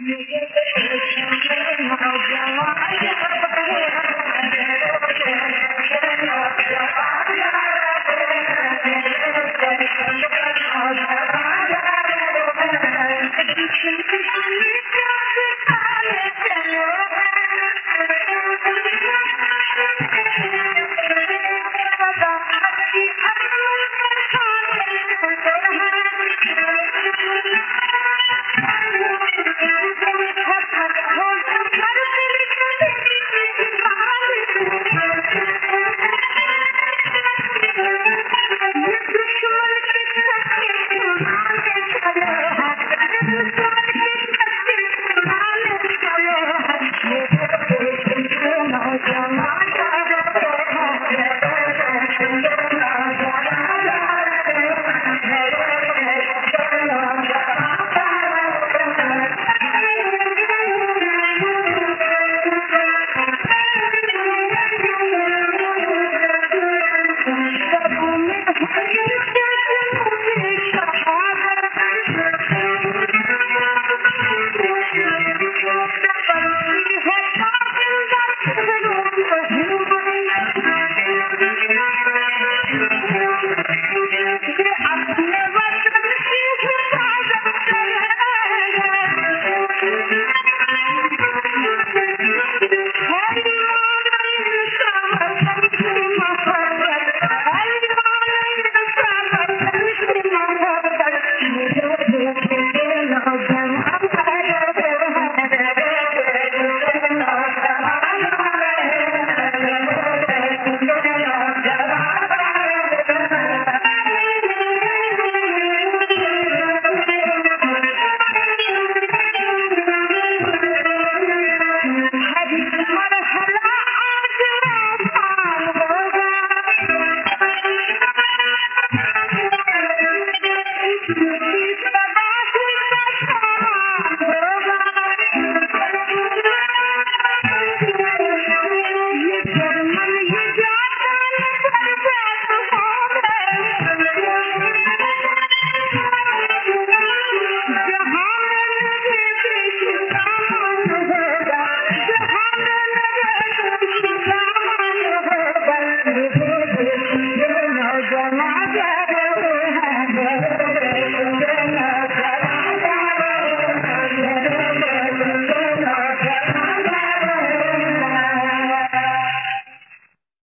جی